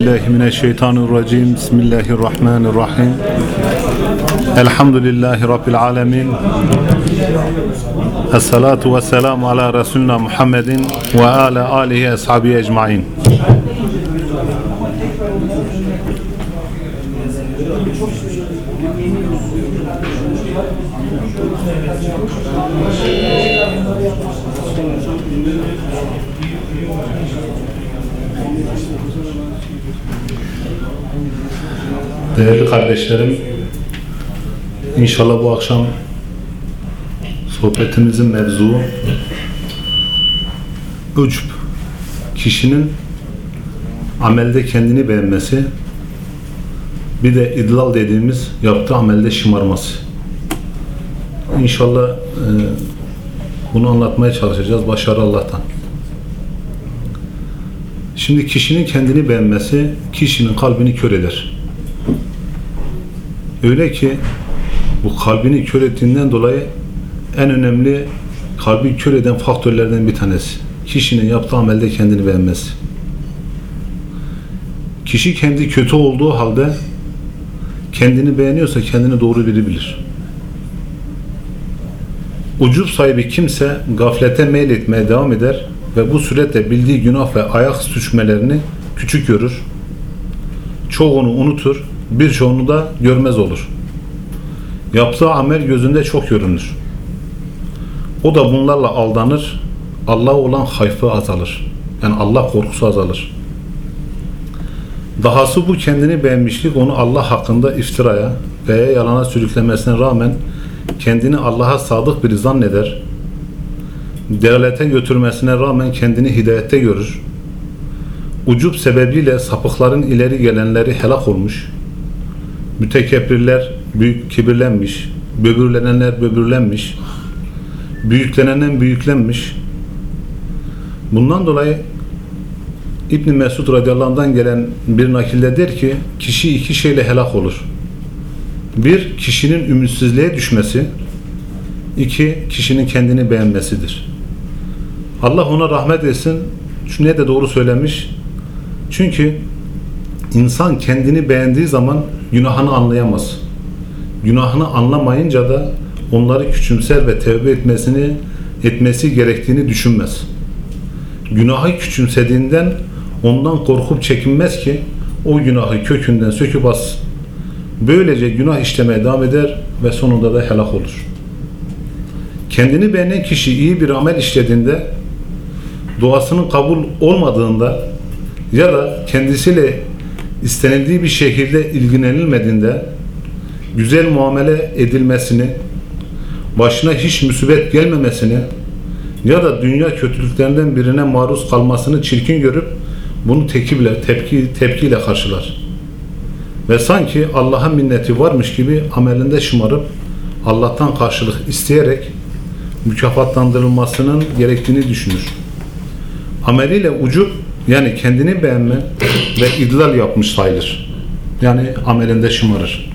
Bismillahirrahmanirrahim. Bismillahirrahmanirrahim. Elhamdülillahi Rabbil alemin. Esselatu ve selamu ala Resulina Muhammedin ve ala alihi ashabi ecmain. Değerli kardeşlerim, inşallah bu akşam sohbetimizin mevzuu ucb, kişinin amelde kendini beğenmesi, bir de idlal dediğimiz yaptığı amelde şımarması. İnşallah e, bunu anlatmaya çalışacağız. Başarı Allah'tan. Şimdi kişinin kendini beğenmesi kişinin kalbini kör eder. Öyle ki bu kalbini kör ettiğinden dolayı en önemli kalbi kör eden faktörlerden bir tanesi. Kişinin yaptığı amelde kendini beğenmesi. Kişi kendi kötü olduğu halde kendini beğeniyorsa kendini doğru biri bilir. Ucup sahibi kimse gaflete meyletmeye devam eder ve bu surette bildiği günah ve ayak suçmelerini küçük görür. Çoğunu unutur, birçoğunu da görmez olur. Yaptığı amel gözünde çok görünür. O da bunlarla aldanır, Allah'a olan hayfı azalır. Yani Allah korkusu azalır. Dahası bu kendini beğenmişlik onu Allah hakkında iftiraya veya yalana sürüklemesine rağmen kendini Allah'a sadık biri zanneder. Delalete götürmesine rağmen kendini hidayette görür. Ucup sebebiyle sapıkların ileri gelenleri helak olmuş. Mütekebbirler büyük kibirlenmiş. Böbürlenenler böbürlenmiş. Büyüklenenen büyüklenmiş. Bundan dolayı İbn Mesud radıyallahu anh'dan gelen bir nakilde der ki kişi iki şeyle helak olur. Bir, kişinin ümitsizliğe düşmesi. iki kişinin kendini beğenmesidir. Allah ona rahmet etsin. Çünkü ne de doğru söylemiş. Çünkü insan kendini beğendiği zaman günahını anlayamaz. Günahını anlamayınca da onları küçümser ve tevbe etmesini etmesi gerektiğini düşünmez. Günahı küçümsediğinden ondan korkup çekinmez ki o günahı kökünden söküp atsın. Böylece günah işlemeye devam eder ve sonunda da helak olur. Kendini beğenen kişi iyi bir amel işlediğinde duasının kabul olmadığında ya da kendisiyle istenildiği bir şekilde ilgilenilmediğinde güzel muamele edilmesini, başına hiç musibet gelmemesini ya da dünya kötülüklerinden birine maruz kalmasını çirkin görüp bunu tekible, tepki, tepkiyle karşılar. Ve sanki Allah'a minneti varmış gibi amelinde şımarıp Allah'tan karşılık isteyerek mükafatlandırılmasının gerektiğini düşünür. Ameliyle ucup yani kendini beğenme ve idlal yapmış sayılır. Yani amelinde şımarır.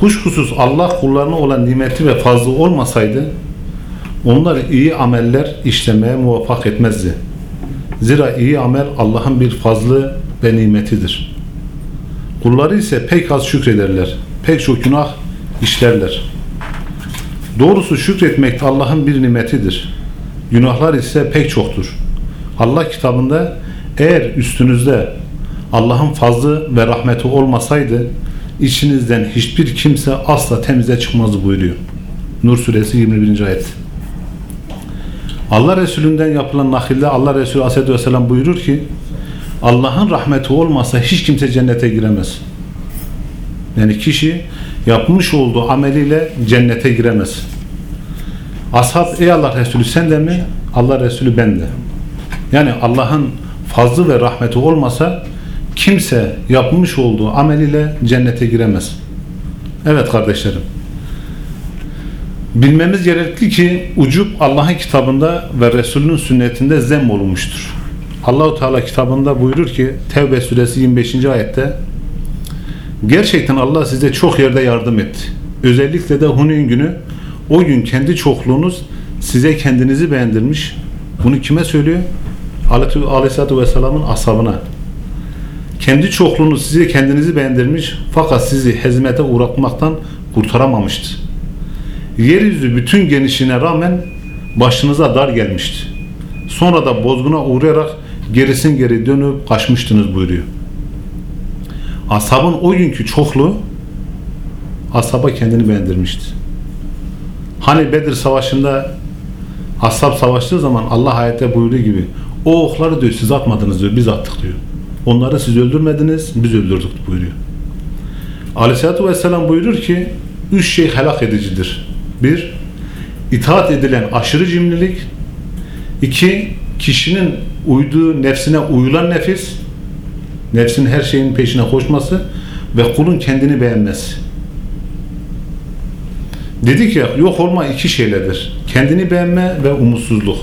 Kuşkusuz Allah kullarına olan nimeti ve fazlı olmasaydı onları iyi ameller işlemeye muvaffak etmezdi. Zira iyi amel Allah'ın bir fazlı ve nimetidir. Kulları ise pek az şükrederler. Pek çok günah işlerler. Doğrusu şükretmek Allah'ın bir nimetidir. Günahlar ise pek çoktur. Allah kitabında eğer üstünüzde Allah'ın fazlı ve rahmeti olmasaydı içinizden hiçbir kimse asla temize çıkmazdı buyuruyor. Nur suresi 21. ayet. Allah Resulü'nden yapılan nakilde Allah Resulü Aleyhisselatü Vesselam buyurur ki Allah'ın rahmeti olmasa hiç kimse cennete giremez. Yani kişi yapmış olduğu ameliyle cennete giremez. Ashab ey Allah Resulü sen de mi? Allah Resulü ben de. Yani Allah'ın fazlı ve rahmeti olmasa kimse yapmış olduğu ameliyle cennete giremez. Evet kardeşlerim. Bilmemiz gerekli ki ucup Allah'ın kitabında ve Resulünün sünnetinde zem olunmuştur. Allahu Teala kitabında buyurur ki Tevbe suresi 25. ayette Gerçekten Allah size çok yerde yardım etti. Özellikle de Huneyn günü o gün kendi çokluğunuz size kendinizi beğendirmiş. Bunu kime söylüyor? Aleyhisselatü Vesselam'ın ashabına. Kendi çokluğunu size kendinizi beğendirmiş fakat sizi hezimete uğratmaktan kurtaramamıştı. Yeryüzü bütün genişliğine rağmen başınıza dar gelmişti. Sonra da bozguna uğrayarak gerisin geri dönüp kaçmıştınız buyuruyor. Ashabın o günkü çokluğu ashaba kendini beğendirmişti. Hani Bedir Savaşı'nda ashab savaştığı zaman Allah ayette buyurduğu gibi o okları diyor siz atmadınız diyor biz attık diyor. Onları siz öldürmediniz biz öldürdük buyuruyor. Aleyhisselatü Vesselam buyurur ki üç şey helak edicidir. Bir, itaat edilen aşırı cimrilik. iki kişinin uyduğu nefsine uyulan nefis. Nefsin her şeyin peşine koşması ve kulun kendini beğenmesi. Dedik ya yok olma iki şeyledir. Kendini beğenme ve umutsuzluk.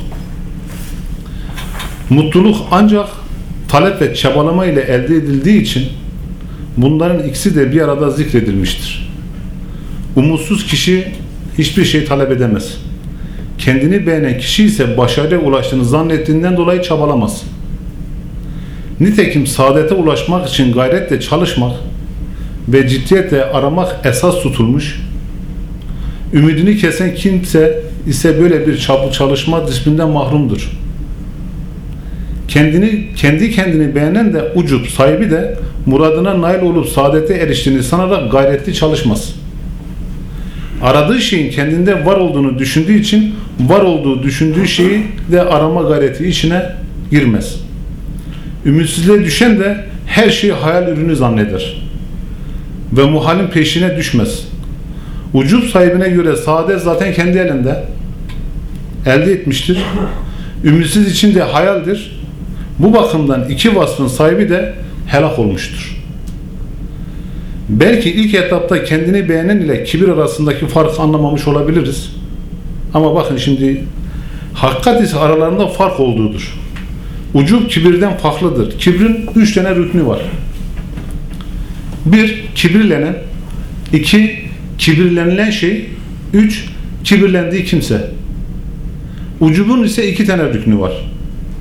Mutluluk ancak talep ve çabalama ile elde edildiği için bunların ikisi de bir arada zikredilmiştir. Umutsuz kişi hiçbir şey talep edemez. Kendini beğenen kişi ise başarıya ulaştığını zannettiğinden dolayı çabalamaz. Nitekim saadete ulaşmak için gayretle çalışmak ve ciddiyetle aramak esas tutulmuş. Ümidini kesen kimse ise böyle bir çalışma disiplinden mahrumdur. Kendini kendi kendini beğenen de ucup sahibi de muradına nail olup saadete eriştiğini sanarak gayretli çalışmaz. Aradığı şeyin kendinde var olduğunu düşündüğü için var olduğu düşündüğü şeyi de arama gayreti içine girmez. Ümitsizliğe düşen de her şeyi hayal ürünü zanneder. Ve muhalin peşine düşmez. Ucup sahibine göre saadet zaten kendi elinde. Elde etmiştir. Ümitsiz için de hayaldir. Bu bakımdan iki vasfın sahibi de helak olmuştur. Belki ilk etapta kendini beğenen ile kibir arasındaki farkı anlamamış olabiliriz. Ama bakın şimdi hakikat ise aralarında fark olduğudur. Ucub kibirden farklıdır. Kibrin üç tane rüknü var. Bir, kibirlenen. iki kibirlenilen şey. Üç, kibirlendiği kimse. Ucubun ise iki tane rüknü var.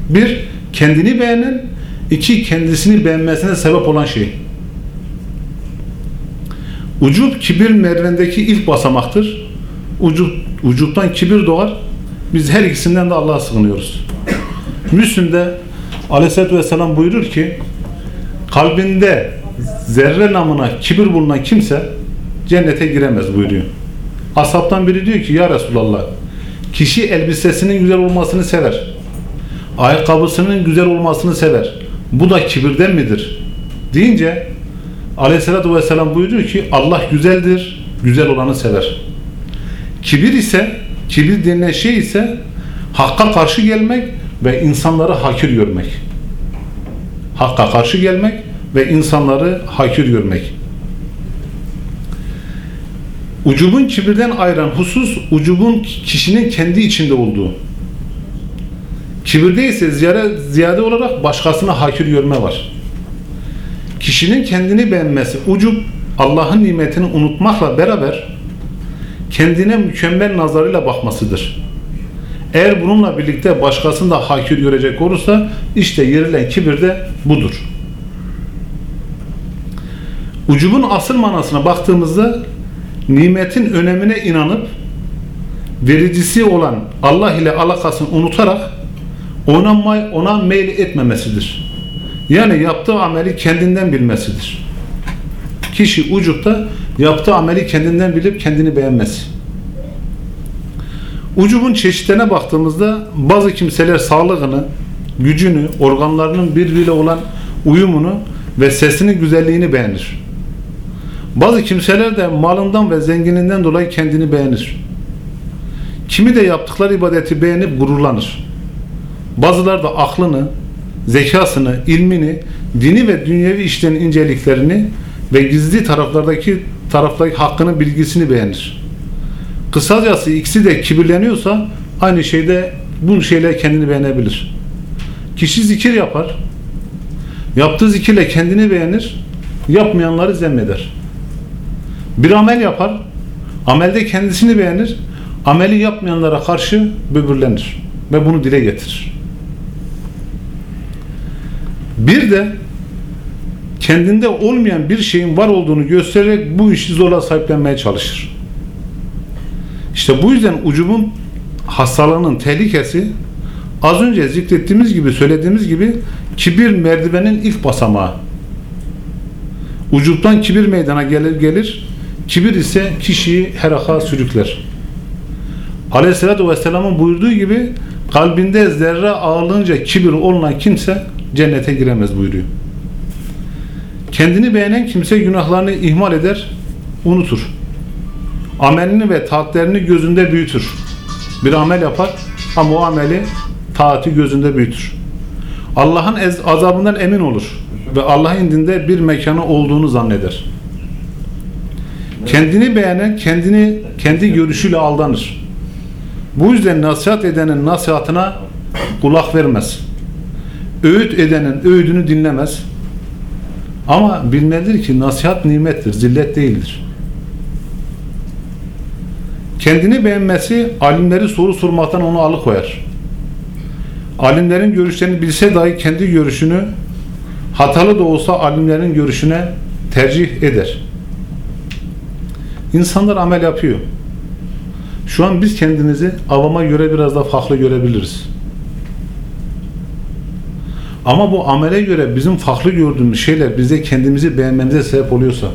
Bir, kendini beğenen. iki kendisini beğenmesine sebep olan şey. Ucub kibir merdivendeki ilk basamaktır. Ucub, ucuptan kibir doğar. Biz her ikisinden de Allah'a sığınıyoruz. Müslüm'de Aleyhisselatü Vesselam buyurur ki kalbinde zerre namına kibir bulunan kimse cennete giremez buyuruyor. Asaptan biri diyor ki ya Resulallah kişi elbisesinin güzel olmasını sever. Ayakkabısının güzel olmasını sever. Bu da kibirden midir? Deyince Aleyhisselatü Vesselam buyuruyor ki Allah güzeldir, güzel olanı sever. Kibir ise, kibir denilen şey ise hakka karşı gelmek ve insanları hakir görmek. Hakka karşı gelmek ve insanları hakir görmek. Ucubun kibirden ayıran husus, ucubun kişinin kendi içinde olduğu. Kibirde ise ziyade, ziyade olarak başkasına hakir görme var. Kişinin kendini beğenmesi, ucub Allah'ın nimetini unutmakla beraber kendine mükemmel nazarıyla bakmasıdır. Eğer bununla birlikte başkasını da hakir görecek olursa işte yerilen kibir de budur. Ucubun asıl manasına baktığımızda nimetin önemine inanıp vericisi olan Allah ile alakasını unutarak ona, ona meyil etmemesidir. Yani yaptığı ameli kendinden bilmesidir. Kişi ucupta yaptığı ameli kendinden bilip kendini beğenmesi. Ucubun çeşitlerine baktığımızda bazı kimseler sağlığını, gücünü, organlarının birbiriyle olan uyumunu ve sesinin güzelliğini beğenir. Bazı kimseler de malından ve zengininden dolayı kendini beğenir. Kimi de yaptıkları ibadeti beğenip gururlanır. Bazıları da aklını, zekasını, ilmini, dini ve dünyevi işlerin inceliklerini ve gizli taraflardaki taraftaki hakkının bilgisini beğenir. Kısacası ikisi de kibirleniyorsa aynı şeyde bu şeyle kendini beğenebilir. Kişi zikir yapar. Yaptığı zikirle kendini beğenir. Yapmayanları zemmeder. Bir amel yapar. Amelde kendisini beğenir. Ameli yapmayanlara karşı böbürlenir. Ve bunu dile getirir. Bir de kendinde olmayan bir şeyin var olduğunu göstererek bu işi zorla sahiplenmeye çalışır. İşte bu yüzden ucubun hastalığının tehlikesi az önce zikrettiğimiz gibi söylediğimiz gibi kibir merdivenin ilk basamağı. Ucuptan kibir meydana gelir gelir. Kibir ise kişiyi heraka sürükler. Aleyhisselatü Vesselam'ın buyurduğu gibi kalbinde zerre ağırlığınca kibir olunan kimse cennete giremez buyuruyor. Kendini beğenen kimse günahlarını ihmal eder, unutur. Amelini ve taatlerini gözünde büyütür. Bir amel yapar ama o ameli taati gözünde büyütür. Allah'ın azabından emin olur ve Allah indinde bir mekanı olduğunu zanneder. Kendini beğenen kendini kendi görüşüyle aldanır. Bu yüzden nasihat edenin nasihatına kulak vermez. Öğüt edenin öğüdünü dinlemez. Ama bilmelidir ki nasihat nimettir, zillet değildir. Kendini beğenmesi alimleri soru sormaktan onu alıkoyar. Alimlerin görüşlerini bilse dahi kendi görüşünü hatalı da olsa alimlerin görüşüne tercih eder. İnsanlar amel yapıyor. Şu an biz kendimizi avama göre biraz daha farklı görebiliriz. Ama bu amele göre bizim farklı gördüğümüz şeyler bize kendimizi beğenmemize sebep oluyorsa,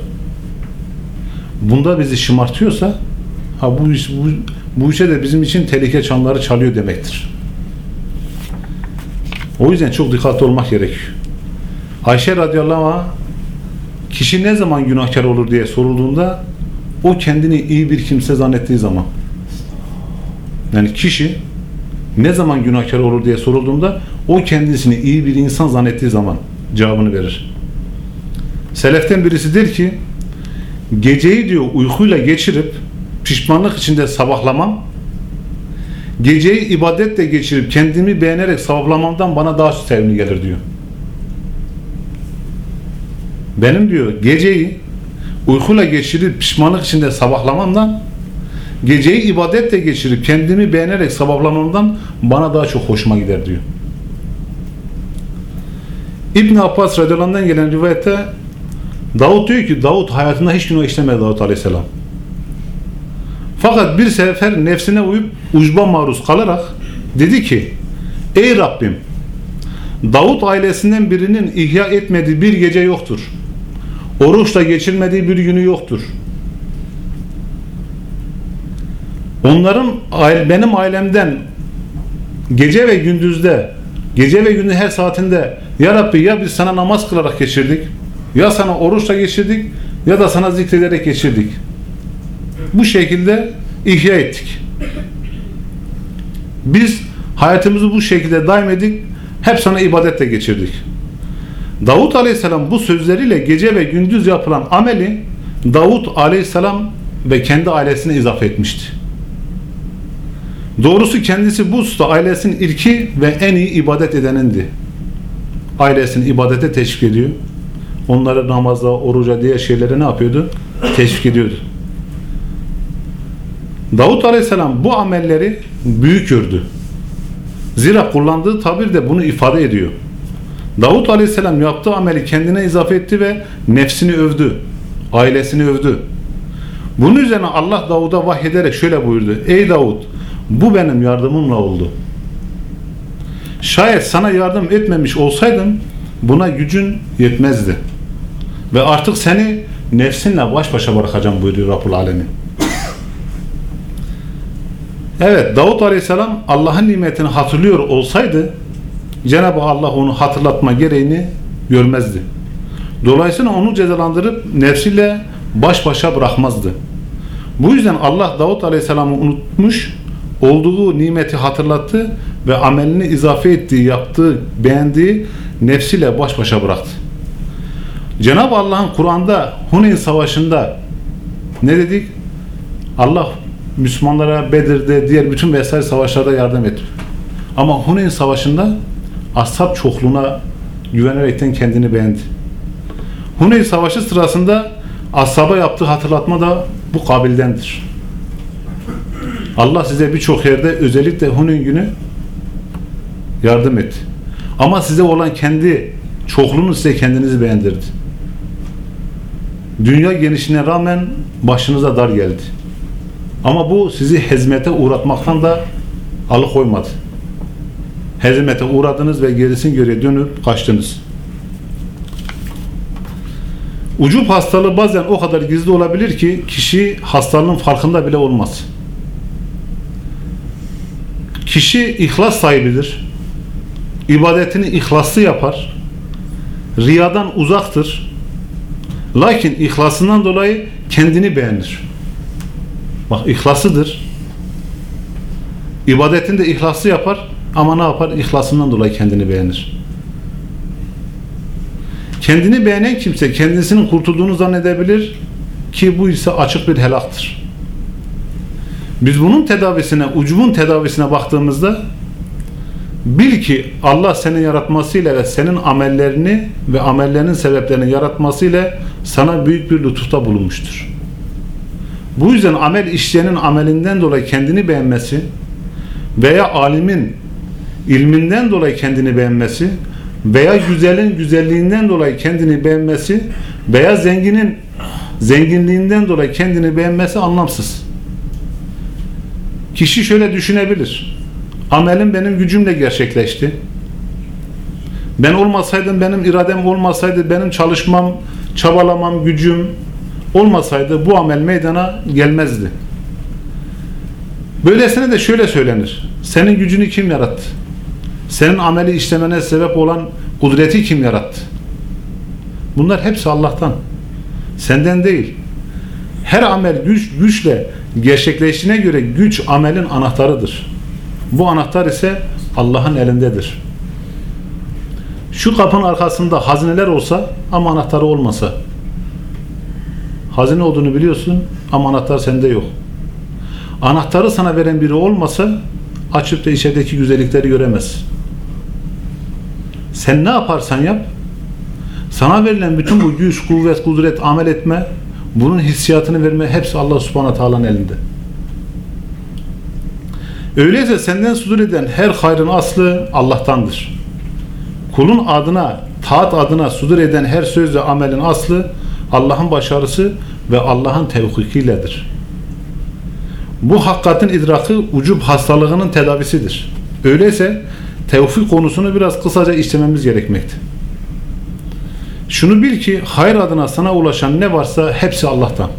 bunda bizi şımartıyorsa, ha bu, iş, bu, bu işe de bizim için tehlike çanları çalıyor demektir. O yüzden çok dikkatli olmak gerekiyor. Ayşe radıyallahu anh kişi ne zaman günahkar olur diye sorulduğunda o kendini iyi bir kimse zannettiği zaman yani kişi ne zaman günahkar olur diye sorulduğunda o kendisini iyi bir insan zannettiği zaman cevabını verir. Seleften birisi der ki geceyi diyor uykuyla geçirip pişmanlık içinde sabahlamam geceyi ibadetle geçirip kendimi beğenerek sabahlamamdan bana daha sevimli gelir diyor. Benim diyor geceyi uykuyla geçirip pişmanlık içinde sabahlamamdan geceyi ibadetle geçirip kendimi beğenerek sabahlamamdan bana daha çok hoşuma gider diyor. İbn Abbas radıyallahu gelen rivayette Davut diyor ki Davut hayatında hiç günah işlemedi Davut aleyhisselam. Fakat bir sefer nefsine uyup ucba maruz kalarak dedi ki Ey Rabbim Davut ailesinden birinin ihya etmediği bir gece yoktur. Oruçla geçirmediği bir günü yoktur. Onların benim ailemden gece ve gündüzde gece ve gündüz her saatinde ya Rabbi ya biz sana namaz kılarak geçirdik ya sana oruçla geçirdik ya da sana zikrederek geçirdik. Bu şekilde ihya ettik. Biz hayatımızı bu şekilde daim edik. Hep sana ibadetle geçirdik. Davut Aleyhisselam bu sözleriyle gece ve gündüz yapılan ameli Davut Aleyhisselam ve kendi ailesine izafe etmişti. Doğrusu kendisi bu usta ailesinin ilki ve en iyi ibadet edenindi. Ailesini ibadete teşvik ediyor. Onları namaza, oruca diye şeylere ne yapıyordu? Teşvik ediyordu. Davut Aleyhisselam bu amelleri büyük gördü. Zira kullandığı tabir de bunu ifade ediyor. Davut Aleyhisselam yaptığı ameli kendine izafe etti ve nefsini övdü. Ailesini övdü. Bunun üzerine Allah Davud'a vahyederek şöyle buyurdu. Ey Davud bu benim yardımımla oldu. Şayet sana yardım etmemiş olsaydım buna gücün yetmezdi. Ve artık seni nefsinle baş başa bırakacağım buyuruyor Rabbul Alemin. Evet Davut Aleyhisselam Allah'ın nimetini hatırlıyor olsaydı Cenab-ı Allah onu hatırlatma gereğini görmezdi. Dolayısıyla onu cezalandırıp nefsiyle baş başa bırakmazdı. Bu yüzden Allah Davut Aleyhisselam'ı unutmuş, olduğu nimeti hatırlattı ve amelini izafe ettiği, yaptığı, beğendiği nefsiyle baş başa bıraktı. Cenab-ı Allah'ın Kur'an'da Huneyn Savaşı'nda ne dedik? Allah Müslümanlara Bedir'de, diğer bütün vesaire savaşlarda yardım etti. Ama Huneyn Savaşı'nda ashab çokluğuna güvenerekten kendini beğendi. Huneyn Savaşı sırasında ashaba yaptığı hatırlatma da bu kabildendir. Allah size birçok yerde özellikle Huneyn günü yardım etti. Ama size olan kendi çokluğunu size kendinizi beğendirdi. Dünya genişliğine rağmen başınıza dar geldi. Ama bu sizi hezmete uğratmaktan da alıkoymadı. Hezmete uğradınız ve gerisin geriye dönüp kaçtınız. Ucup hastalığı bazen o kadar gizli olabilir ki kişi hastalığın farkında bile olmaz. Kişi ihlas sahibidir. İbadetini ihlaslı yapar. Riyadan uzaktır. Lakin ihlasından dolayı kendini beğenir. Bak ihlasıdır. İbadetini de ihlaslı yapar ama ne yapar? İhlasından dolayı kendini beğenir. Kendini beğenen kimse kendisinin kurtulduğunu zannedebilir ki bu ise açık bir helaktır. Biz bunun tedavisine, ucubun tedavisine baktığımızda bil ki Allah seni yaratmasıyla ve senin amellerini ve amellerinin sebeplerini yaratmasıyla sana büyük bir lütufta bulunmuştur. Bu yüzden amel işleyenin amelinden dolayı kendini beğenmesi veya alimin ilminden dolayı kendini beğenmesi veya güzelin güzelliğinden dolayı kendini beğenmesi veya zenginin zenginliğinden dolayı kendini beğenmesi anlamsız. Kişi şöyle düşünebilir. Amelim benim gücümle gerçekleşti. Ben olmasaydım, benim iradem olmasaydı, benim çalışmam, çabalamam, gücüm olmasaydı bu amel meydana gelmezdi. Böylesine de şöyle söylenir. Senin gücünü kim yarattı? Senin ameli işlemene sebep olan kudreti kim yarattı? Bunlar hepsi Allah'tan. Senden değil. Her amel güç güçle gerçekleştiğine göre güç amelin anahtarıdır. Bu anahtar ise Allah'ın elindedir. Şu kapının arkasında hazineler olsa ama anahtarı olmasa hazine olduğunu biliyorsun ama anahtar sende yok. Anahtarı sana veren biri olmasa açıp da içerideki güzellikleri göremez. Sen ne yaparsan yap sana verilen bütün bu güç, kuvvet, kudret, amel etme bunun hissiyatını verme hepsi Allah subhanahu teala'nın elinde. Öyleyse senden sudur eden her hayrın aslı Allah'tandır. Kulun adına, taat adına sudur eden her söz ve amelin aslı Allah'ın başarısı ve Allah'ın tevkikiyledir. Bu hakikatin idraki ucub hastalığının tedavisidir. Öyleyse tevfik konusunu biraz kısaca işlememiz gerekmekte. Şunu bil ki hayır adına sana ulaşan ne varsa hepsi Allah'tan.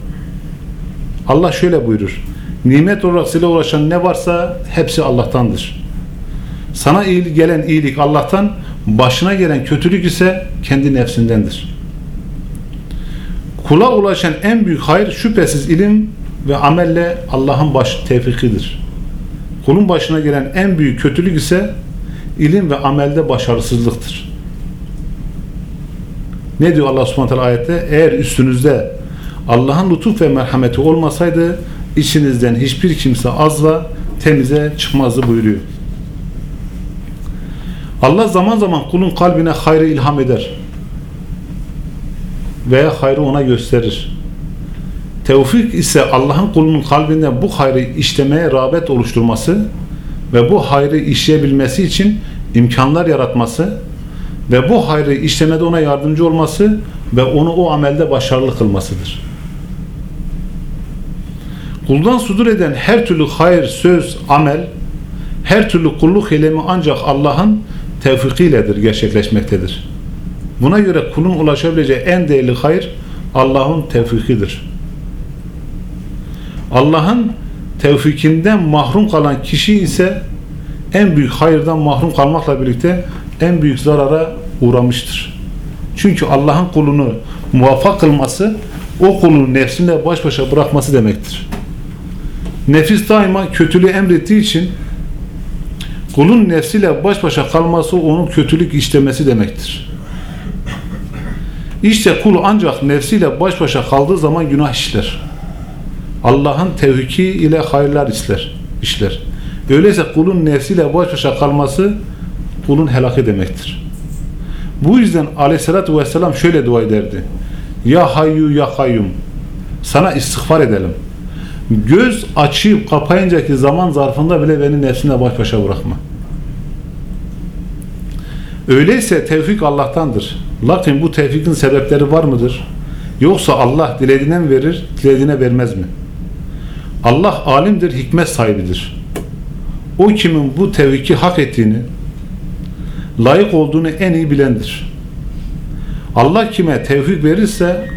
Allah şöyle buyurur. Nimet olarak size ulaşan ne varsa hepsi Allah'tandır. Sana iyilik gelen iyilik Allah'tan, başına gelen kötülük ise kendi nefsindendir. Kula ulaşan en büyük hayır şüphesiz ilim ve amelle Allah'ın baş tevfikidir. Kulun başına gelen en büyük kötülük ise ilim ve amelde başarısızlıktır. Ne diyor Allah subhanahu teala ayette? Eğer üstünüzde Allah'ın lütuf ve merhameti olmasaydı içinizden hiçbir kimse azla temize çıkmazdı buyuruyor. Allah zaman zaman kulun kalbine hayrı ilham eder. Veya hayrı ona gösterir. Tevfik ise Allah'ın kulunun kalbinde bu hayrı işlemeye rağbet oluşturması ve bu hayrı işleyebilmesi için imkanlar yaratması ve bu hayrı işlemede ona yardımcı olması ve onu o amelde başarılı kılmasıdır. Kuldan sudur eden her türlü hayır, söz, amel, her türlü kulluk eylemi ancak Allah'ın tevfikiyledir, gerçekleşmektedir. Buna göre kulun ulaşabileceği en değerli hayır Allah'ın tevfikidir. Allah'ın tevfikinden mahrum kalan kişi ise en büyük hayırdan mahrum kalmakla birlikte en büyük zarara uğramıştır. Çünkü Allah'ın kulunu muvaffak kılması o kulunu nefsinle baş başa bırakması demektir. Nefis daima kötülüğü emrettiği için kulun nefsiyle baş başa kalması onun kötülük işlemesi demektir. İşte kul ancak nefsiyle baş başa kaldığı zaman günah işler. Allah'ın tevhiki ile hayırlar işler. işler. Öyleyse kulun nefsiyle baş başa kalması kulun helakı demektir. Bu yüzden aleyhissalatü vesselam şöyle dua ederdi. Ya hayyu ya kayyum sana istiğfar edelim. Göz açıp kapayıncaki zaman zarfında bile beni nefsine baş başa bırakma. Öyleyse tevfik Allah'tandır. Lakin bu tevfikin sebepleri var mıdır? Yoksa Allah dilediğine mi verir, dilediğine vermez mi? Allah alimdir, hikmet sahibidir. O kimin bu tevhiki hak ettiğini, layık olduğunu en iyi bilendir. Allah kime tevfik verirse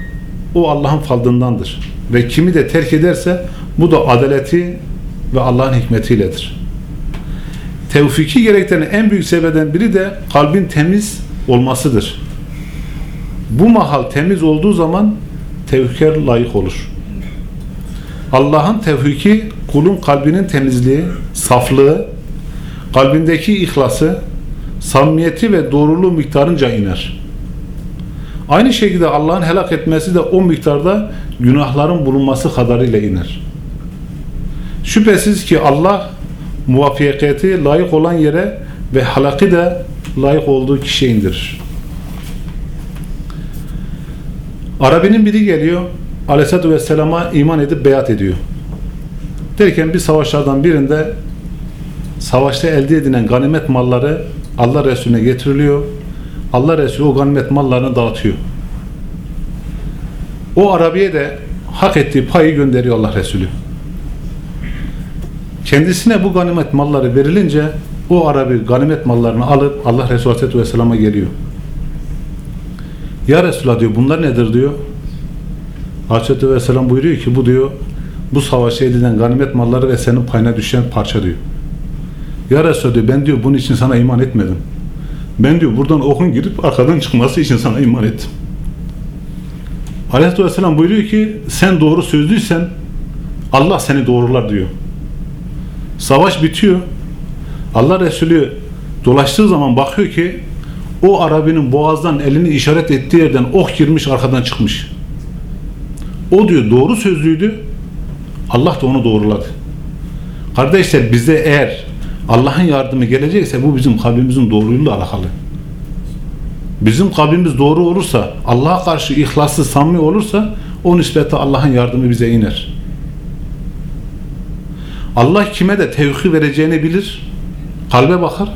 o Allah'ın fadlındandır. Ve kimi de terk ederse bu da adaleti ve Allah'ın hikmetiyledir. Tevfiki gerektiren en büyük sebepten biri de kalbin temiz olmasıdır. Bu mahal temiz olduğu zaman tevhiker layık olur. Allah'ın tevhiki kulun kalbinin temizliği, saflığı, kalbindeki ihlası, samimiyeti ve doğruluğu miktarınca iner. Aynı şekilde Allah'ın helak etmesi de o miktarda günahların bulunması kadarıyla iner. Şüphesiz ki Allah muvaffakiyeti layık olan yere ve halakı da layık olduğu kişiye indirir. Arabinin biri geliyor, Aleyhisselatü Vesselam'a iman edip beyat ediyor. Derken bir savaşlardan birinde savaşta elde edilen ganimet malları Allah Resulüne getiriliyor. Allah Resulü o ganimet mallarını dağıtıyor. O Arabiye de hak ettiği payı gönderiyor Allah Resulü. Kendisine bu ganimet malları verilince o Arabi ganimet mallarını alıp Allah Resulü Aleyhisselatü Vesselam'a geliyor. Ya Resulullah diyor bunlar nedir diyor. Aleyhisselatü Vesselam buyuruyor ki bu diyor bu savaşta edilen ganimet malları ve senin payına düşen parça diyor. Ya Resulullah diyor ben diyor bunun için sana iman etmedim. Ben diyor buradan okun girip arkadan çıkması için sana iman ettim. Aleyhisselatü Vesselam buyuruyor ki sen doğru sözlüysen Allah seni doğrular diyor. Savaş bitiyor. Allah Resulü dolaştığı zaman bakıyor ki o Arabinin boğazdan elini işaret ettiği yerden ok girmiş arkadan çıkmış. O diyor doğru sözlüydü. Allah da onu doğruladı. Kardeşler bize eğer Allah'ın yardımı gelecekse bu bizim kalbimizin doğruluğuyla alakalı. Bizim kalbimiz doğru olursa, Allah'a karşı ihlaslı, samimi olursa o nispette Allah'ın yardımı bize iner. Allah kime de tevhid vereceğini bilir. Kalbe bakar.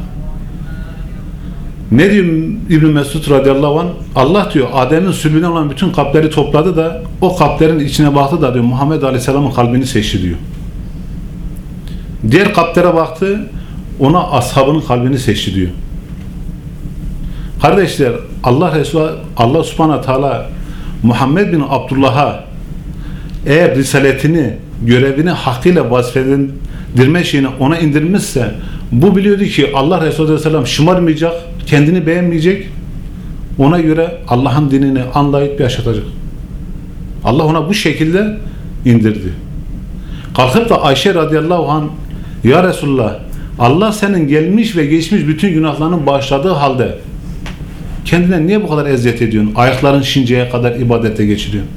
Ne diyor İbn Mesud radıyallahu anh? Allah diyor Adem'in sülbünden olan bütün kalpleri topladı da o kalplerin içine baktı da diyor Muhammed Aleyhisselam'ın kalbini seçti diyor. Diğer kalplere baktı ona ashabının kalbini seçti diyor. Kardeşler Allah Resulü Allah Subhanahu Teala Muhammed bin Abdullah'a eğer risaletini, görevini hakkıyla vazifelendirme şeyini ona indirmişse bu biliyordu ki Allah Resulü Aleyhisselam şımarmayacak, kendini beğenmeyecek. Ona göre Allah'ın dinini anlayıp yaşatacak. Allah ona bu şekilde indirdi. Kalkıp da Ayşe radıyallahu anh Ya Resulullah Allah senin gelmiş ve geçmiş bütün günahlarının bağışladığı halde kendine niye bu kadar eziyet ediyorsun? Ayakların şinceye kadar ibadete geçiriyorsun.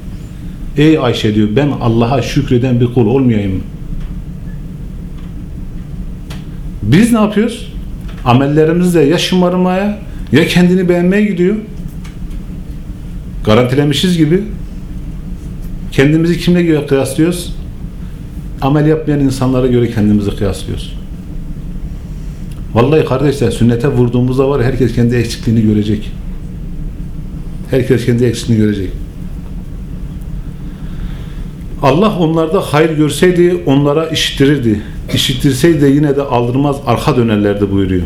Ey Ayşe diyor ben Allah'a şükreden bir kul olmayayım mı? Biz ne yapıyoruz? Amellerimizde ya şımarmaya ya kendini beğenmeye gidiyor. Garantilemişiz gibi. Kendimizi kimle göre kıyaslıyoruz? Amel yapmayan insanlara göre kendimizi kıyaslıyoruz. Vallahi kardeşler sünnete vurduğumuzda var herkes kendi eksikliğini görecek. Herkes kendi eksikliğini görecek. Allah onlarda hayır görseydi onlara işittirirdi. İşittirseydi yine de aldırmaz arka dönerlerdi buyuruyor.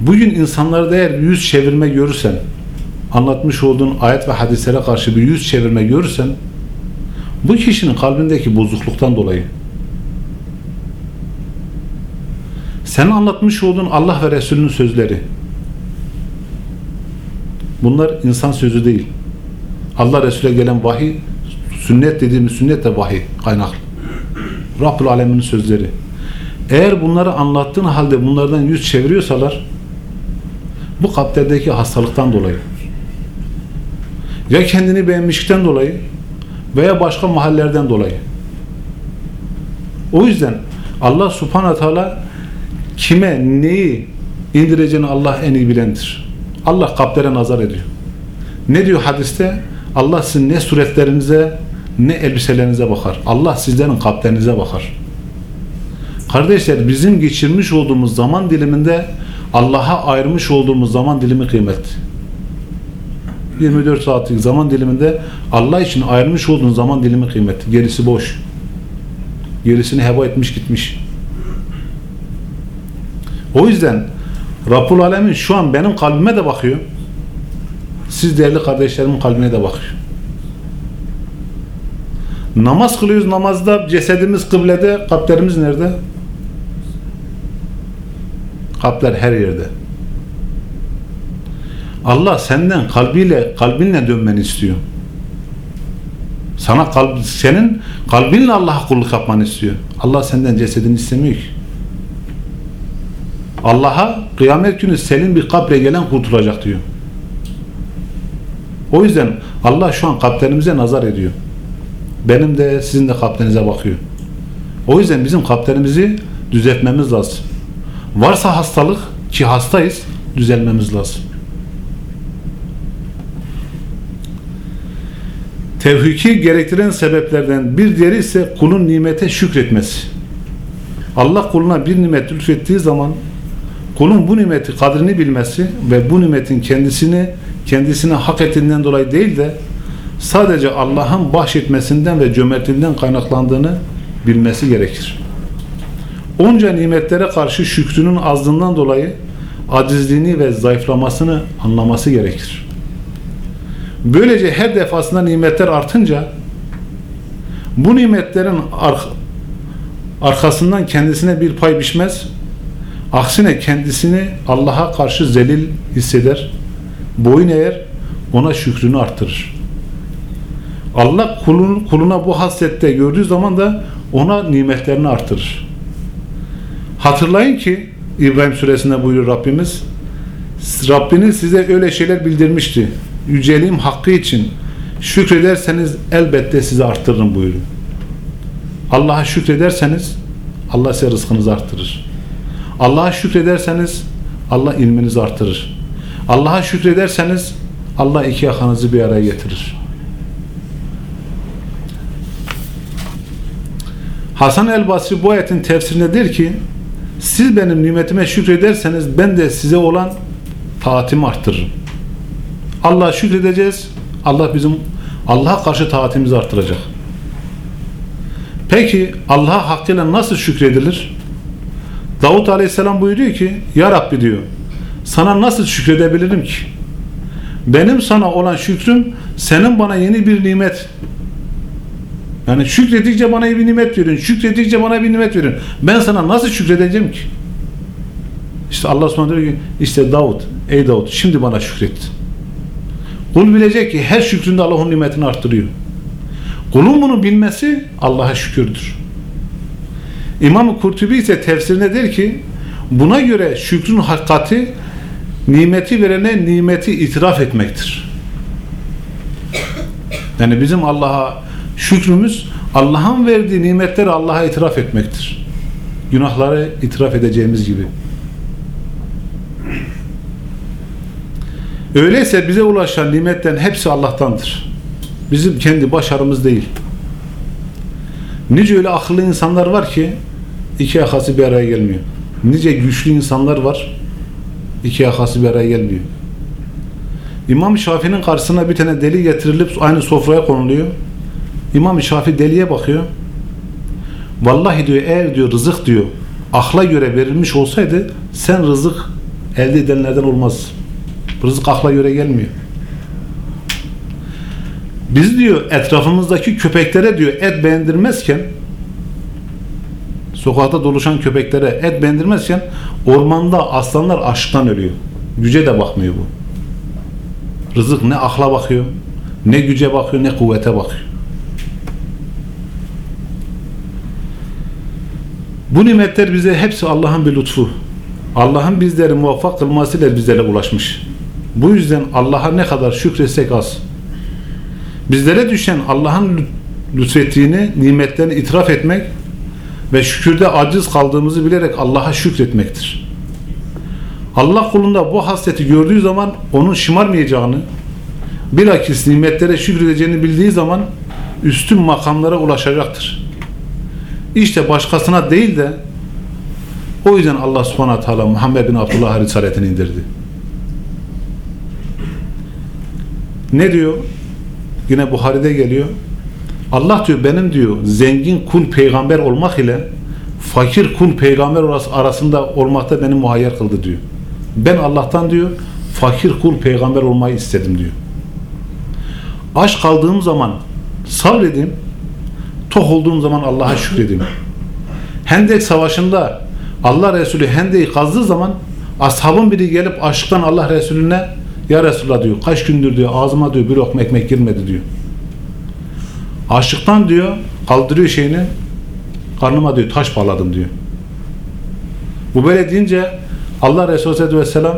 Bugün insanlarda eğer yüz çevirme görürsen anlatmış olduğun ayet ve hadislere karşı bir yüz çevirme görürsen bu kişinin kalbindeki bozukluktan dolayı sen anlatmış olduğun Allah ve Resulünün sözleri bunlar insan sözü değil. Allah Resulü'ne gelen vahiy sünnet dediğimiz sünnet de vahiy kaynaklı. Rabbül Alemin'in sözleri. Eğer bunları anlattığın halde bunlardan yüz çeviriyorsalar bu kalplerdeki hastalıktan dolayı ya kendini beğenmişlikten dolayı veya başka mahallerden dolayı. O yüzden Allah subhanahu teala kime neyi indireceğini Allah en iyi bilendir. Allah kalplere nazar ediyor. Ne diyor hadiste? Allah sizin ne suretlerinize ne elbiselerinize bakar. Allah sizlerin kalplerinize bakar. Kardeşler bizim geçirmiş olduğumuz zaman diliminde Allah'a ayırmış olduğumuz zaman dilimi kıymetli. 24 saatlik zaman diliminde Allah için ayrılmış olduğun zaman dilimi kıymetli. Gerisi boş. Gerisini heba etmiş gitmiş. O yüzden Rabbul Alemin şu an benim kalbime de bakıyor. Siz değerli kardeşlerimin kalbine de bakıyor. Namaz kılıyoruz namazda cesedimiz kıblede, kalplerimiz nerede? Kalpler her yerde. Allah senden kalbiyle, kalbinle dönmeni istiyor. Sana kalb, senin kalbinle Allah'a kulluk yapmanı istiyor. Allah senden cesedini istemiyor ki. Allah'a kıyamet günü senin bir kalple gelen kurtulacak diyor. O yüzden Allah şu an kalplerimize nazar ediyor. Benim de sizin de kalplerinize bakıyor. O yüzden bizim kalplerimizi düzeltmemiz lazım. Varsa hastalık ki hastayız düzelmemiz lazım. Tevhiki gerektiren sebeplerden bir diğeri ise kulun nimete şükretmesi. Allah kuluna bir nimet lütfettiği zaman kulun bu nimeti kadrini bilmesi ve bu nimetin kendisini kendisine hak ettiğinden dolayı değil de sadece Allah'ın bahşetmesinden ve cömertliğinden kaynaklandığını bilmesi gerekir. Onca nimetlere karşı şükrünün azlığından dolayı acizliğini ve zayıflamasını anlaması gerekir. Böylece her defasında nimetler artınca bu nimetlerin ar arkasından kendisine bir pay biçmez, aksine kendisini Allah'a karşı zelil hisseder, boyun eğer ona şükrünü artırır. Allah kulun, kuluna bu hasrette gördüğü zaman da ona nimetlerini artırır. Hatırlayın ki İbrahim suresinde buyuruyor Rabbimiz Rabbiniz size öyle şeyler bildirmişti. Yüceliğim hakkı için şükrederseniz elbette sizi arttırırım buyuruyor. Allah'a şükrederseniz Allah size rızkınızı arttırır. Allah'a şükrederseniz Allah ilminizi artırır. Allah'a şükrederseniz Allah iki yakanızı bir araya getirir. Hasan el Basri bu ayetin tefsirinde der ki siz benim nimetime şükrederseniz ben de size olan taatimi arttırırım. Allah'a şükredeceğiz. Allah bizim Allah'a karşı taatimizi arttıracak. Peki Allah'a hakkıyla nasıl şükredilir? Davut Aleyhisselam buyuruyor ki Ya Rabbi diyor sana nasıl şükredebilirim ki? Benim sana olan şükrüm senin bana yeni bir nimet yani şükredikçe bana bir nimet verin. Şükredikçe bana bir nimet verin. Ben sana nasıl şükredeceğim ki? İşte Allah subhanahu diyor ki işte Davut, ey Davut şimdi bana şükret. Kul bilecek ki her şükründe Allah onun nimetini arttırıyor. Kulun bunu bilmesi Allah'a şükürdür. İmam-ı Kurtubi ise tefsirinde der ki buna göre şükrün hakikati nimeti verene nimeti itiraf etmektir. Yani bizim Allah'a şükrümüz Allah'ın verdiği nimetleri Allah'a itiraf etmektir. Günahları itiraf edeceğimiz gibi. Öyleyse bize ulaşan nimetlerin hepsi Allah'tandır. Bizim kendi başarımız değil. Nice öyle akıllı insanlar var ki iki yakası bir araya gelmiyor. Nice güçlü insanlar var iki yakası bir araya gelmiyor. İmam Şafii'nin karşısına bir tane deli getirilip aynı sofraya konuluyor. İmam Şafii deliye bakıyor. Vallahi diyor eğer diyor rızık diyor akla göre verilmiş olsaydı sen rızık elde edenlerden olmaz. Rızık akla göre gelmiyor. Biz diyor etrafımızdaki köpeklere diyor et beğendirmezken sokakta doluşan köpeklere et beğendirmezken ormanda aslanlar açlıktan ölüyor. Güce de bakmıyor bu. Rızık ne akla bakıyor, ne güce bakıyor, ne kuvvete bakıyor. Bu nimetler bize hepsi Allah'ın bir lütfu. Allah'ın bizleri muvaffak kılmasıyla bizlere ulaşmış. Bu yüzden Allah'a ne kadar şükretsek az. Bizlere düşen Allah'ın lütfettiğini, nimetlerini itiraf etmek ve şükürde aciz kaldığımızı bilerek Allah'a şükretmektir. Allah kulunda bu hasreti gördüğü zaman onun şımarmayacağını, bilakis nimetlere şükredeceğini bildiği zaman üstün makamlara ulaşacaktır. İşte başkasına değil de o yüzden Allah subhanahu teala Muhammed bin Abdullah'a risaletini indirdi. Ne diyor? Yine Buhari'de geliyor. Allah diyor benim diyor zengin kul peygamber olmak ile fakir kul peygamber arasında olmakta beni muhayyer kıldı diyor. Ben Allah'tan diyor fakir kul peygamber olmayı istedim diyor. Aç kaldığım zaman sabredeyim, tok olduğum zaman Allah'a şükredeyim. Hendek savaşında Allah Resulü Hendek'i kazdığı zaman ashabın biri gelip aşktan Allah Resulüne ya Resulullah diyor kaç gündür diyor ağzıma diyor bir lokma ekmek girmedi diyor. Açlıktan diyor kaldırıyor şeyini karnıma diyor taş bağladım diyor. Bu böyle deyince Allah Resulü Aleyhisselatü Vesselam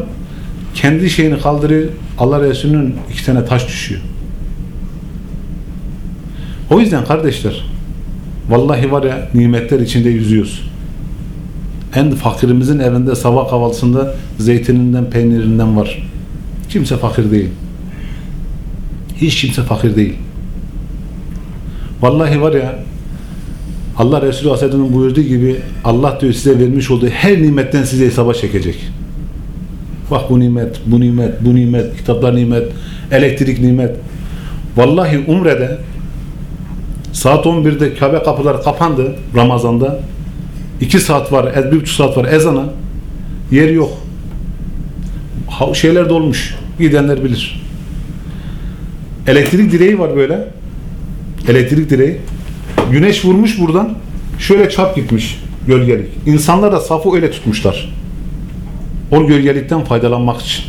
kendi şeyini kaldırıyor Allah Resulü'nün iki tane taş düşüyor. O yüzden kardeşler vallahi var ya nimetler içinde yüzüyoruz. En fakirimizin evinde sabah kahvaltısında zeytininden, peynirinden var. Kimse fakir değil. Hiç kimse fakir değil. Vallahi var ya Allah Resulü Aleyhisselam'ın buyurduğu gibi Allah diyor size vermiş olduğu her nimetten size hesaba çekecek. Bak bu nimet, bu nimet, bu nimet, kitaplar nimet, elektrik nimet. Vallahi Umre'de saat 11'de Kabe kapıları kapandı Ramazan'da. 2 saat var, 1,5 saat var ezana. Yer yok. Şeyler dolmuş. Gidenler bilir. Elektrik direği var böyle. Elektrik direği. Güneş vurmuş buradan. Şöyle çap gitmiş gölgelik. İnsanlar da safı öyle tutmuşlar. O gölgelikten faydalanmak için.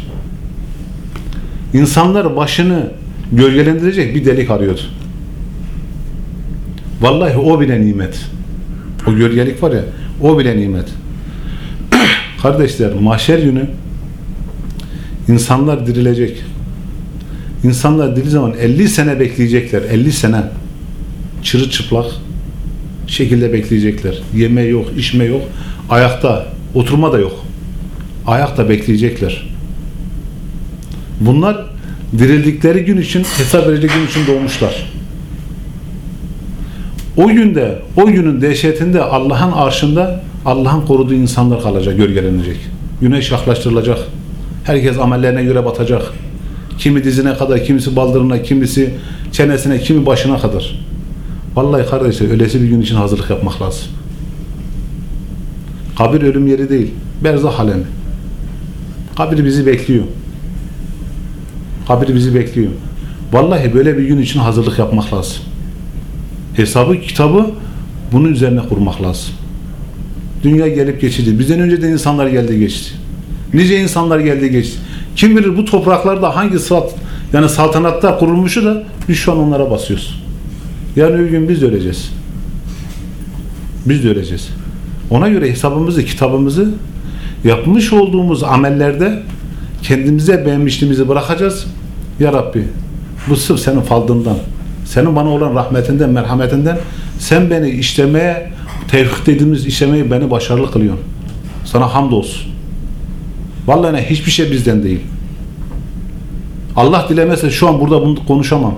İnsanlar başını gölgelendirecek bir delik arıyordu. Vallahi o bile nimet. O gölgelik var ya, o bile nimet. Kardeşler, mahşer günü insanlar dirilecek. İnsanlar diri zaman 50 sene bekleyecekler. 50 sene çırılçıplak şekilde bekleyecekler. Yeme yok, içme yok. Ayakta, oturma da yok. Ayakta bekleyecekler. Bunlar dirildikleri gün için, hesap verecek gün için doğmuşlar. O günde, o günün dehşetinde Allah'ın arşında Allah'ın koruduğu insanlar kalacak, gölgelenecek. Güneş yaklaştırılacak. Herkes amellerine göre batacak. Kimi dizine kadar, kimisi baldırına, kimisi çenesine, kimi başına kadar. Vallahi kardeşler öylesi bir gün için hazırlık yapmak lazım. Kabir ölüm yeri değil. Berzah alemi. Kabir bizi bekliyor. Kabir bizi bekliyor. Vallahi böyle bir gün için hazırlık yapmak lazım. Hesabı, kitabı bunun üzerine kurmak lazım. Dünya gelip geçici. Bizden önce de insanlar geldi geçti. Nice insanlar geldi geçti. Kim bilir bu topraklarda hangi salt, yani saltanatlar kurulmuşu da biz şu an onlara basıyoruz. Yarın bir gün biz de öleceğiz. Biz de öleceğiz. Ona göre hesabımızı, kitabımızı yapmış olduğumuz amellerde kendimize beğenmişliğimizi bırakacağız. Ya Rabbi bu sırf senin faldından, senin bana olan rahmetinden, merhametinden sen beni işlemeye, tevhid dediğimiz işlemeyi beni başarılı kılıyorsun. Sana hamdolsun. Vallahi ne, hiçbir şey bizden değil. Allah dilemezse şu an burada bunu konuşamam.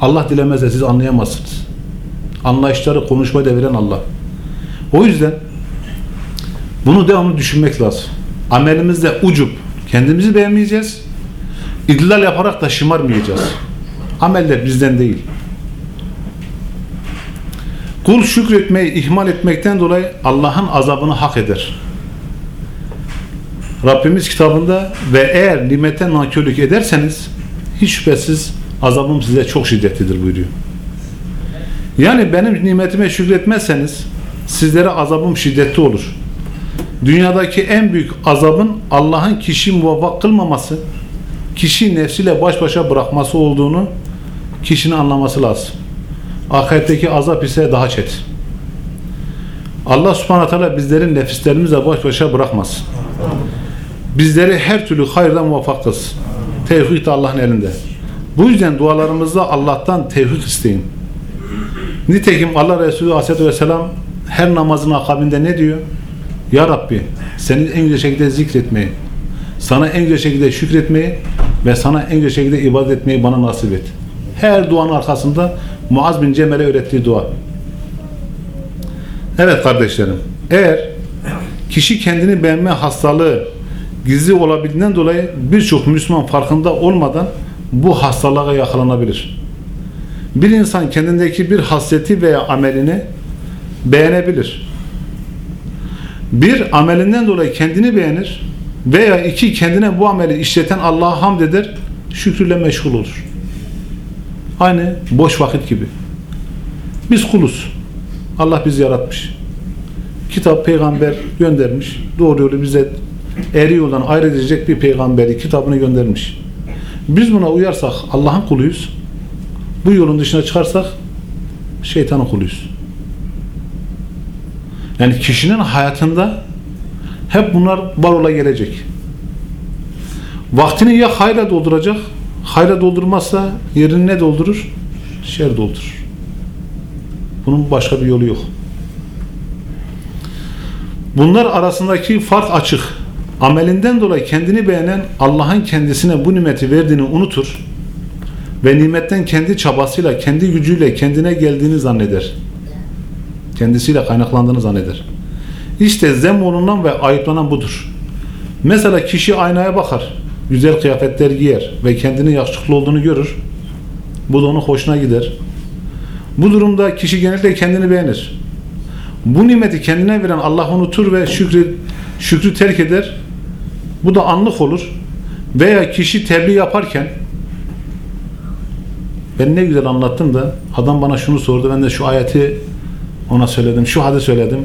Allah dilemezse siz anlayamazsınız. Anlayışları konuşmayı deviren Allah. O yüzden bunu devamlı düşünmek lazım. Amelimizde ucup kendimizi beğenmeyeceğiz. İdlal yaparak da şımarmayacağız. Ameller bizden değil. Kul şükretmeyi ihmal etmekten dolayı Allah'ın azabını hak eder. Rabbimiz kitabında ve eğer nimete nankörlük ederseniz hiç şüphesiz azabım size çok şiddetlidir buyuruyor. Yani benim nimetime şükretmezseniz sizlere azabım şiddetli olur. Dünyadaki en büyük azabın Allah'ın kişi muvaffak kılmaması, kişi nefsiyle baş başa bırakması olduğunu kişinin anlaması lazım. Ahiretteki azap ise daha çetin. Allah subhanahu teala bizlerin nefislerimizle baş başa bırakmasın. Bizleri her türlü hayırdan muvaffak kılsın. Tevhid Allah'ın elinde. Bu yüzden dualarımızda Allah'tan tevhid isteyin. Nitekim Allah Resulü Aleyhisselatü Vesselam her namazın akabinde ne diyor? Ya Rabbi seni en güzel şekilde zikretmeyi, sana en güzel şekilde şükretmeyi ve sana en güzel şekilde ibadet etmeyi bana nasip et. Her duanın arkasında Muaz bin Cemal'e öğrettiği dua. Evet kardeşlerim, eğer kişi kendini beğenme hastalığı gizli olabildiğinden dolayı birçok Müslüman farkında olmadan bu hastalığa yakalanabilir. Bir insan kendindeki bir hasreti veya amelini beğenebilir. Bir amelinden dolayı kendini beğenir veya iki kendine bu ameli işleten Allah'a hamd eder, şükrüyle meşgul olur. Aynı boş vakit gibi. Biz kuluz. Allah bizi yaratmış. Kitap, peygamber göndermiş. Doğru yolu bize eri yoldan ayrılecek bir peygamberi, kitabını göndermiş. Biz buna uyarsak Allah'ın kuluyuz. Bu yolun dışına çıkarsak şeytanın kuluyuz. Yani kişinin hayatında hep bunlar var ola gelecek. Vaktini ya hayra dolduracak, hayra doldurmazsa yerini ne doldurur? Şer doldurur. Bunun başka bir yolu yok. Bunlar arasındaki fark açık. Amelinden dolayı kendini beğenen Allah'ın kendisine bu nimeti verdiğini unutur ve nimetten kendi çabasıyla, kendi gücüyle kendine geldiğini zanneder. Kendisiyle kaynaklandığını zanneder. İşte zem olunan ve ayıplanan budur. Mesela kişi aynaya bakar, güzel kıyafetler giyer ve kendini yakışıklı olduğunu görür. Bu da onun hoşuna gider. Bu durumda kişi genellikle kendini beğenir. Bu nimeti kendine veren Allah unutur ve şükrü, şükrü terk eder. Bu da anlık olur. Veya kişi tebliğ yaparken ben ne güzel anlattım da adam bana şunu sordu ben de şu ayeti ona söyledim şu hadis söyledim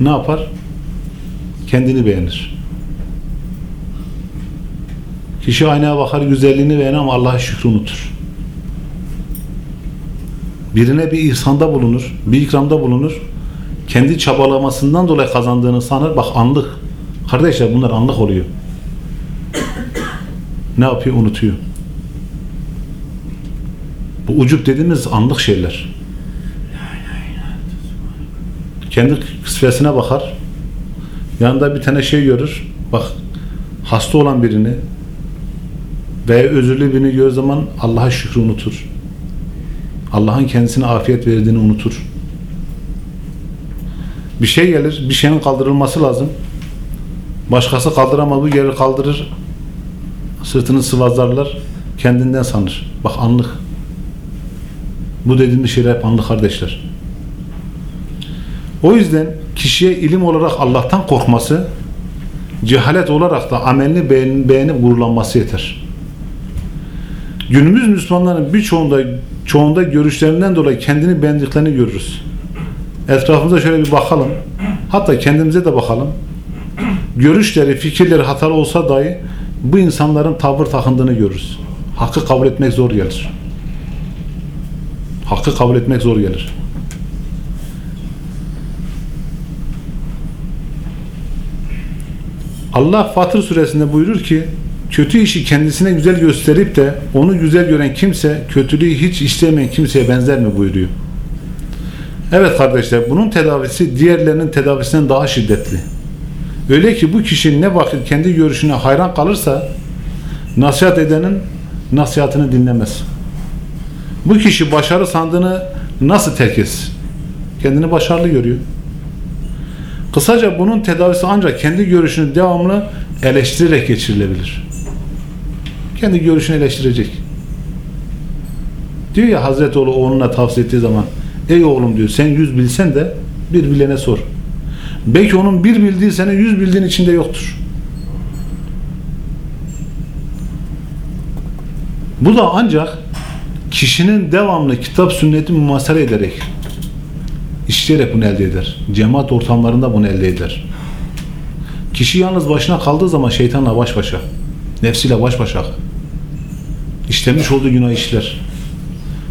ne yapar? Kendini beğenir. Kişi aynaya bakar güzelliğini beğenir ama Allah'a şükrü unutur. Birine bir ihsanda bulunur, bir ikramda bulunur. Kendi çabalamasından dolayı kazandığını sanır. Bak anlık. Kardeşler bunlar anlık oluyor. Ne yapıyor? Unutuyor. Bu ucup dediğimiz anlık şeyler. Kendi kısfesine bakar. Yanında bir tane şey görür. Bak hasta olan birini veya özürlü birini gördüğü zaman Allah'a şükrü unutur. Allah'ın kendisine afiyet verdiğini unutur. Bir şey gelir, bir şeyin kaldırılması lazım. Başkası kaldıramaz, bu geri kaldırır. Sırtını sıvazlarlar, kendinden sanır. Bak anlık. Bu dediğimiz şeyler hep anlık kardeşler. O yüzden kişiye ilim olarak Allah'tan korkması, cehalet olarak da amelini beğen, beğenip gururlanması yeter. Günümüz Müslümanların birçoğunda çoğunda görüşlerinden dolayı kendini beğendiklerini görürüz. Etrafımıza şöyle bir bakalım. Hatta kendimize de bakalım. Görüşleri, fikirleri hatalı olsa dahi bu insanların tavır takındığını görürüz. Hakkı kabul etmek zor gelir. Hakkı kabul etmek zor gelir. Allah Fatır suresinde buyurur ki kötü işi kendisine güzel gösterip de onu güzel gören kimse kötülüğü hiç istemeyen kimseye benzer mi buyuruyor. Evet kardeşler bunun tedavisi diğerlerinin tedavisinden daha şiddetli. Öyle ki bu kişi ne vakit kendi görüşüne hayran kalırsa nasihat edenin nasihatini dinlemez. Bu kişi başarı sandığını nasıl terk etsin? Kendini başarılı görüyor. Kısaca bunun tedavisi ancak kendi görüşünü devamlı eleştirerek geçirilebilir. Kendi görüşünü eleştirecek. Diyor ya Hazreti oğlu oğluna tavsiye ettiği zaman ey oğlum diyor sen yüz bilsen de bir bilene sor. Belki onun bir bildiği senin yüz bildiğin içinde yoktur. Bu da ancak kişinin devamlı kitap sünneti mumasere ederek işleyerek bunu elde eder. Cemaat ortamlarında bunu elde eder. Kişi yalnız başına kaldığı zaman şeytanla baş başa, nefsiyle baş başa işlemiş olduğu günah işler.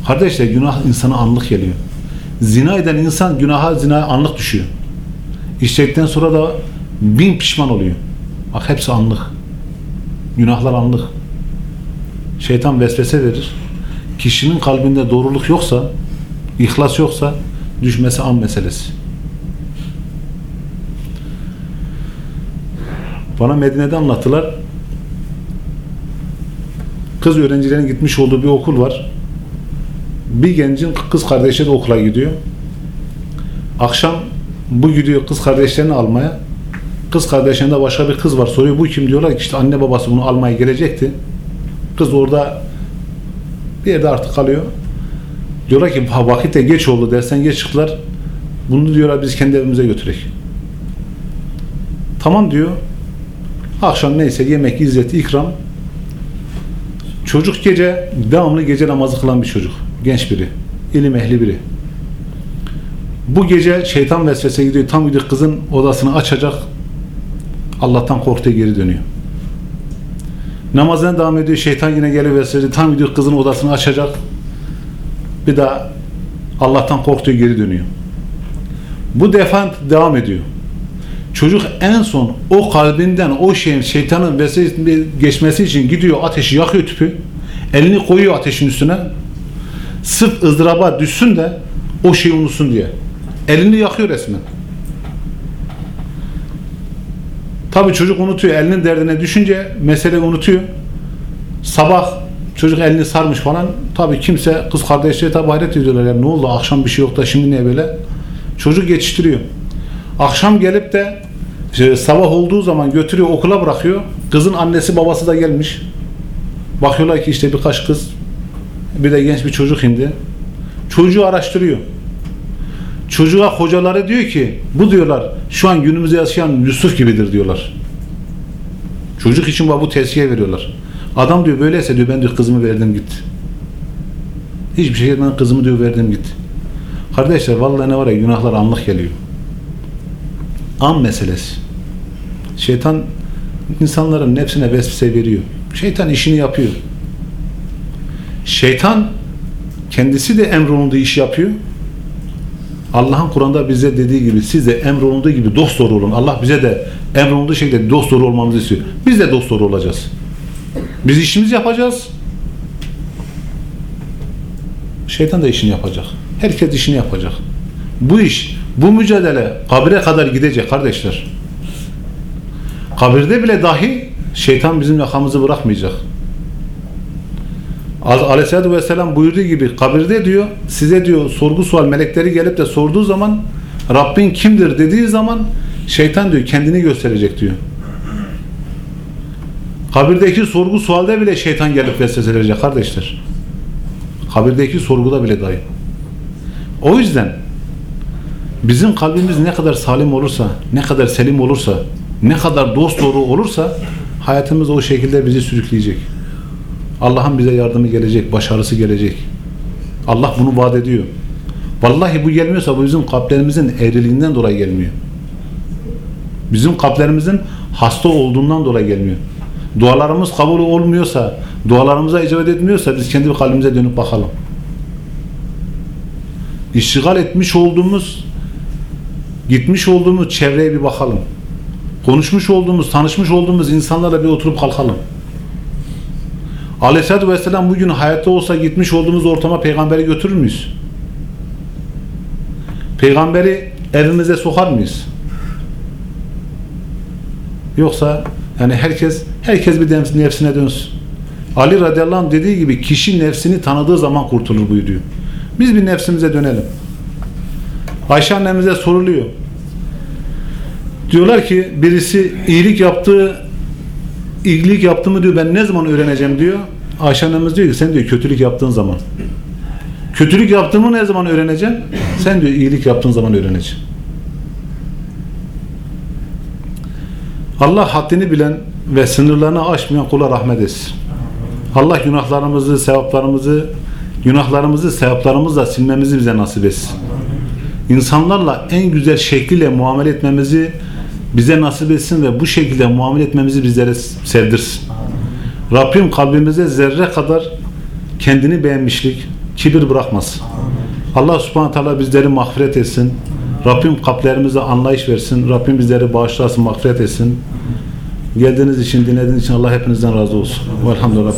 Kardeşler günah insana anlık geliyor. Zina eden insan günaha zina anlık düşüyor. İşledikten sonra da bin pişman oluyor. Bak hepsi anlık. Günahlar anlık. Şeytan vesvese verir. Kişinin kalbinde doğruluk yoksa, ihlas yoksa düşmesi an meselesi. Bana Medine'de anlattılar. Kız öğrencilerin gitmiş olduğu bir okul var. Bir gencin kız kardeşi de okula gidiyor. Akşam bu gidiyor kız kardeşlerini almaya. Kız kardeşlerinde başka bir kız var. Soruyor bu kim diyorlar ki işte anne babası bunu almaya gelecekti. Kız orada Bir yerde artık kalıyor. Diyorlar ki "Ha, vakit de geç oldu dersen geç çıktılar. Bunu diyorlar biz kendi evimize götürek. Tamam diyor. Akşam neyse yemek, izzet, ikram. Çocuk gece devamlı gece namazı kılan bir çocuk. Genç biri. ilim ehli biri. Bu gece şeytan vesvese gidiyor. Tam gidiyor kızın odasını açacak. Allah'tan korktuğu geri dönüyor. Namazına devam ediyor. Şeytan yine geliyor vesvese. Tam gidiyor kızın odasını açacak. Bir daha Allah'tan korktuğu geri dönüyor. Bu defa devam ediyor. Çocuk en son o kalbinden o şeyin şeytanın vesvesesi geçmesi için gidiyor ateşi yakıyor tüpü. Elini koyuyor ateşin üstüne. Sırf ızdıraba düşsün de o şeyi unutsun diye. Elini yakıyor resmen. Tabii çocuk unutuyor. Elinin derdine düşünce meseleyi unutuyor. Sabah çocuk elini sarmış falan. Tabii kimse kız kardeşleri tabii hayret ediyorlar. Ya, ne oldu akşam bir şey yok da şimdi niye böyle? Çocuk geçiştiriyor. Akşam gelip de işte sabah olduğu zaman götürüyor okula bırakıyor. Kızın annesi babası da gelmiş. Bakıyorlar ki işte birkaç kız bir de genç bir çocuk indi. Çocuğu araştırıyor. Çocuğa hocaları diyor ki bu diyorlar şu an günümüzde yaşayan Yusuf gibidir diyorlar. Çocuk için bu tezkiye veriyorlar. Adam diyor böyleyse diyor ben diyor kızımı verdim gitti. Hiçbir şey ben kızımı diyor verdim gitti. Kardeşler vallahi ne var ya günahlar anlık geliyor. An meselesi. Şeytan insanların nefsine vesvese veriyor. Şeytan işini yapıyor. Şeytan kendisi de emrolunduğu işi yapıyor. Allah'ın Kur'an'da bize dediği gibi siz de emrolunduğu gibi dost doğru olun. Allah bize de emrolunduğu şekilde dost doğru olmamızı istiyor. Biz de dost doğru olacağız. Biz işimizi yapacağız. Şeytan da işini yapacak. Herkes işini yapacak. Bu iş, bu mücadele kabire kadar gidecek kardeşler. Kabirde bile dahi şeytan bizim yakamızı bırakmayacak. Aleyhisselatü Vesselam buyurduğu gibi kabirde diyor size diyor sorgu sual melekleri gelip de sorduğu zaman Rabbin kimdir dediği zaman şeytan diyor kendini gösterecek diyor. Kabirdeki sorgu sualde bile şeytan gelip vesveselecek kardeşler. Kabirdeki sorguda bile dahi. O yüzden bizim kalbimiz ne kadar salim olursa, ne kadar selim olursa, ne kadar dost doğru olursa hayatımız o şekilde bizi sürükleyecek. Allah'ın bize yardımı gelecek, başarısı gelecek. Allah bunu vaat ediyor. Vallahi bu gelmiyorsa bu bizim kalplerimizin eğriliğinden dolayı gelmiyor. Bizim kalplerimizin hasta olduğundan dolayı gelmiyor. Dualarımız kabul olmuyorsa, dualarımıza icabet etmiyorsa biz kendi kalbimize dönüp bakalım. İştigal etmiş olduğumuz, gitmiş olduğumuz çevreye bir bakalım. Konuşmuş olduğumuz, tanışmış olduğumuz insanlarla bir oturup kalkalım. Aleyhisselatü Vesselam bugün hayatta olsa gitmiş olduğumuz ortama peygamberi götürür müyüz? Peygamberi evimize sokar mıyız? Yoksa yani herkes herkes bir nefsine dönsün. Ali radıyallahu anh dediği gibi kişi nefsini tanıdığı zaman kurtulur buyuruyor. Biz bir nefsimize dönelim. Ayşe annemize soruluyor. Diyorlar ki birisi iyilik yaptığı iyilik yaptığımı diyor ben ne zaman öğreneceğim diyor. Ayşe annemiz diyor ki sen diyor kötülük yaptığın zaman. Kötülük yaptığımı ne zaman öğreneceğim? Sen diyor iyilik yaptığın zaman öğreneceğim. Allah haddini bilen ve sınırlarını aşmayan kula rahmet etsin. Allah günahlarımızı, sevaplarımızı, günahlarımızı, sevaplarımızla silmemizi bize nasip etsin. İnsanlarla en güzel şekliyle muamele etmemizi bize nasip etsin ve bu şekilde muamele etmemizi bizlere sevdirsin. Rabbim kalbimize zerre kadar kendini beğenmişlik, kibir bırakmasın. Allah subhanahu teala bizleri mağfiret etsin. Rabbim kalplerimize anlayış versin. Rabbim bizleri bağışlasın, mağfiret etsin. Geldiğiniz için, dinlediğiniz için Allah hepinizden razı olsun. Velhamdülillah.